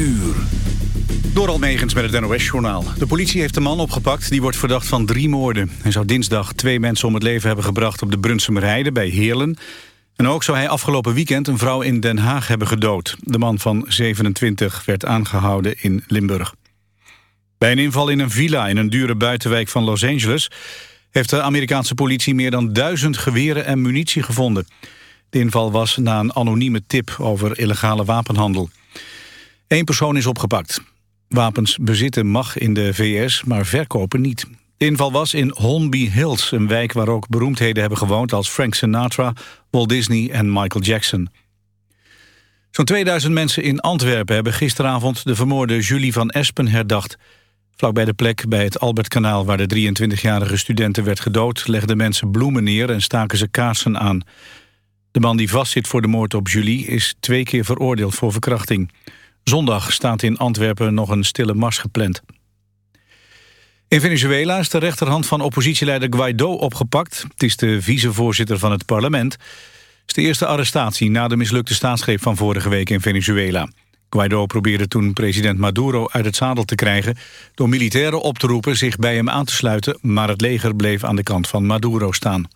uur. Door Almegens met het NOS-journaal. De politie heeft een man opgepakt die wordt verdacht van drie moorden. Hij zou dinsdag twee mensen om het leven hebben gebracht op de Brunsumerheide bij Heerlen. En ook zou hij afgelopen weekend een vrouw in Den Haag hebben gedood. De man van 27 werd aangehouden in Limburg. Bij een inval in een villa in een dure buitenwijk van Los Angeles... heeft de Amerikaanse politie meer dan duizend geweren en munitie gevonden. De inval was na een anonieme tip over illegale wapenhandel. Eén persoon is opgepakt. Wapens bezitten mag in de VS, maar verkopen niet. De inval was in Holmby Hills, een wijk waar ook beroemdheden hebben gewoond... als Frank Sinatra, Walt Disney en Michael Jackson. Zo'n 2000 mensen in Antwerpen hebben gisteravond... de vermoorde Julie van Espen herdacht. Vlakbij de plek bij het Albertkanaal... waar de 23-jarige studenten werd gedood... legden mensen bloemen neer en staken ze kaarsen aan. De man die vastzit voor de moord op Julie... is twee keer veroordeeld voor verkrachting. Zondag staat in Antwerpen nog een stille mars gepland. In Venezuela is de rechterhand van oppositieleider Guaido opgepakt. Het is de vicevoorzitter van het parlement. Het is de eerste arrestatie na de mislukte staatsgreep van vorige week in Venezuela. Guaido probeerde toen president Maduro uit het zadel te krijgen... door militairen op te roepen zich bij hem aan te sluiten... maar het leger bleef aan de kant van Maduro staan.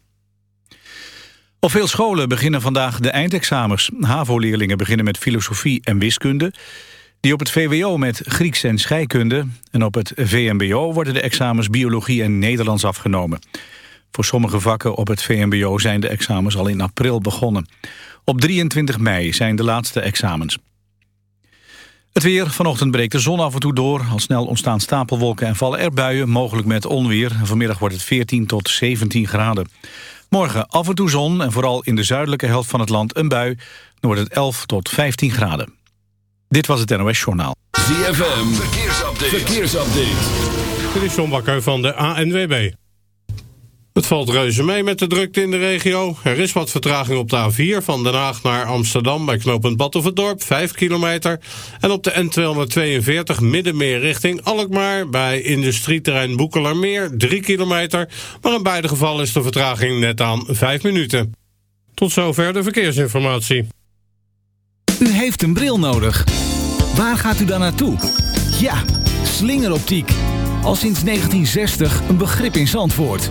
Op veel scholen beginnen vandaag de eindexamens. HAVO-leerlingen beginnen met filosofie en wiskunde. Die op het VWO met Grieks en scheikunde. En op het VMBO worden de examens biologie en Nederlands afgenomen. Voor sommige vakken op het VMBO zijn de examens al in april begonnen. Op 23 mei zijn de laatste examens. Het weer. Vanochtend breekt de zon af en toe door. Al snel ontstaan stapelwolken en vallen er buien, mogelijk met onweer. Vanmiddag wordt het 14 tot 17 graden. Morgen af en toe zon en vooral in de zuidelijke helft van het land een bui. Dan wordt het 11 tot 15 graden. Dit was het NOS Journaal. ZFM, verkeersupdate. verkeersupdate. Dit is John Bakker van de ANWB. Het valt reuze mee met de drukte in de regio. Er is wat vertraging op de A4 van Den Haag naar Amsterdam... bij knooppunt Battenverdorp, 5 kilometer. En op de N242 middenmeer richting Alkmaar... bij industrieterrein Boekelermeer, 3 kilometer. Maar in beide gevallen is de vertraging net aan 5 minuten. Tot zover de verkeersinformatie. U heeft een bril nodig. Waar gaat u dan naartoe? Ja, slingeroptiek. Al sinds 1960 een begrip in Zandvoort.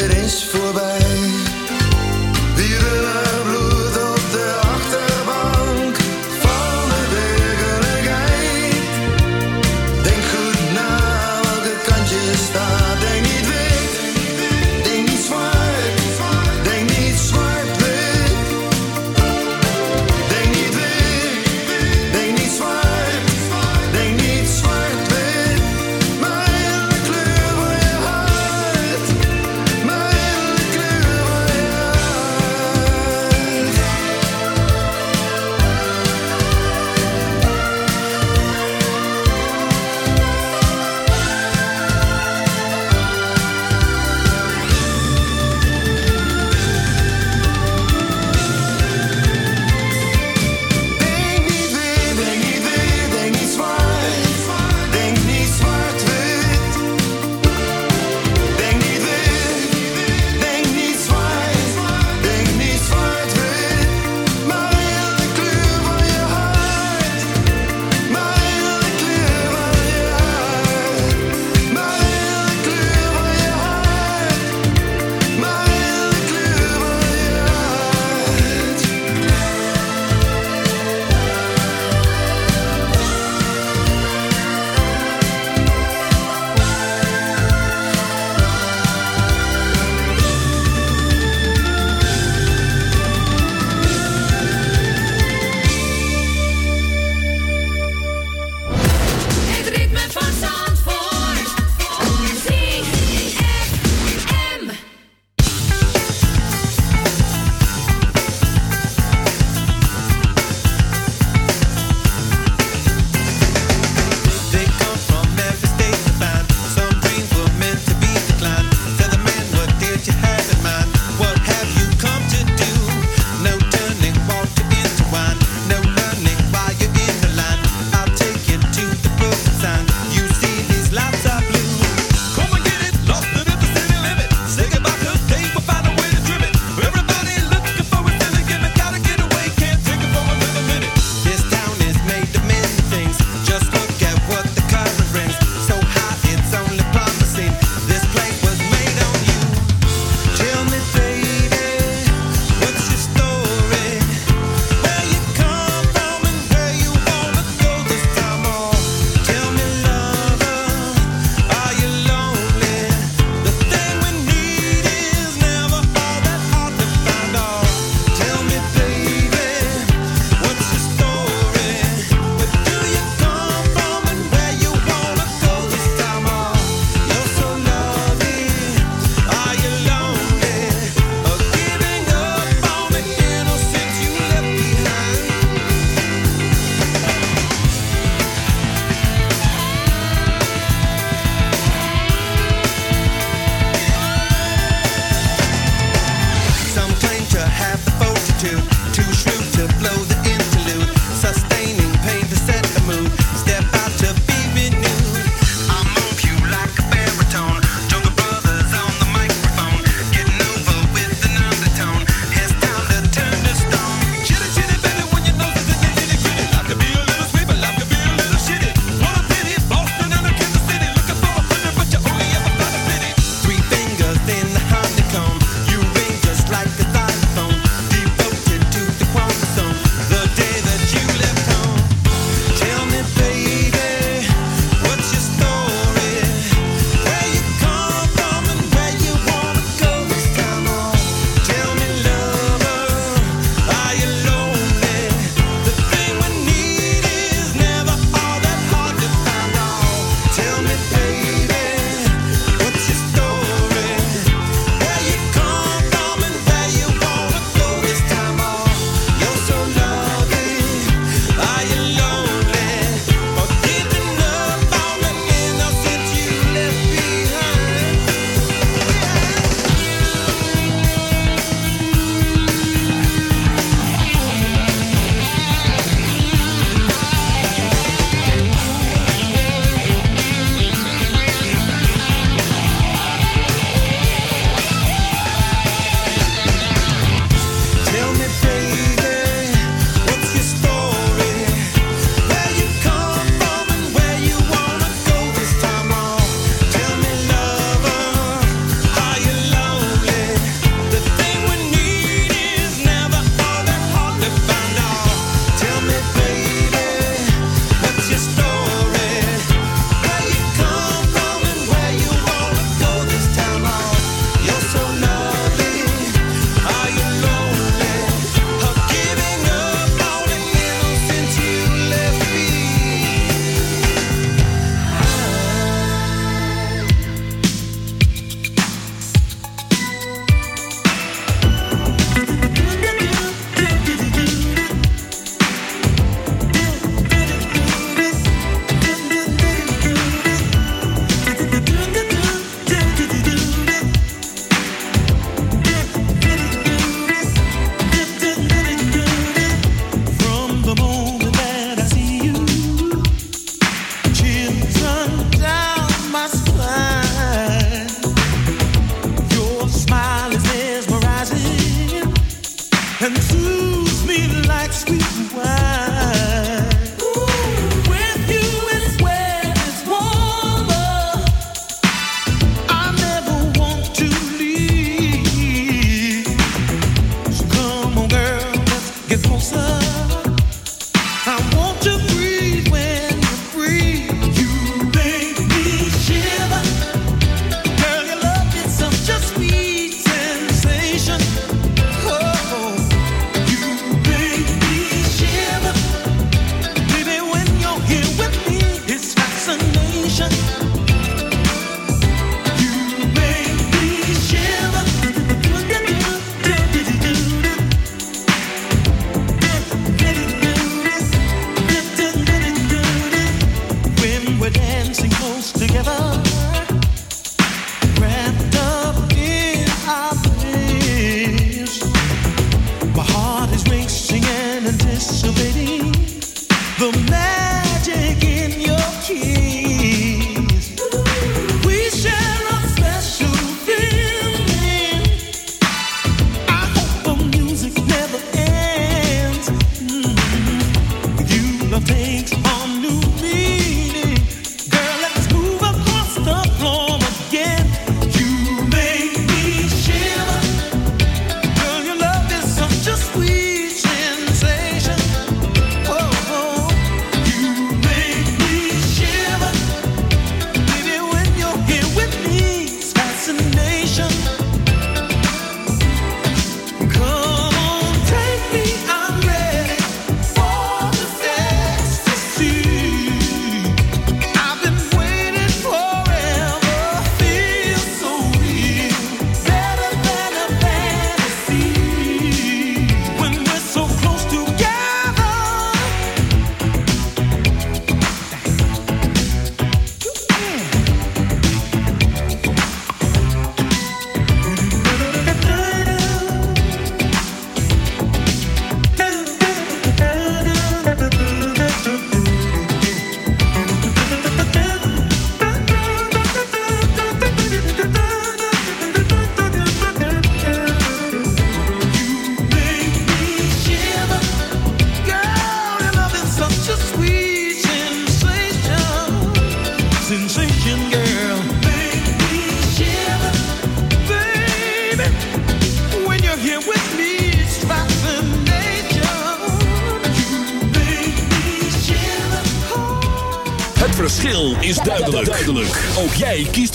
het is voorbij.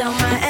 tell my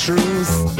truth.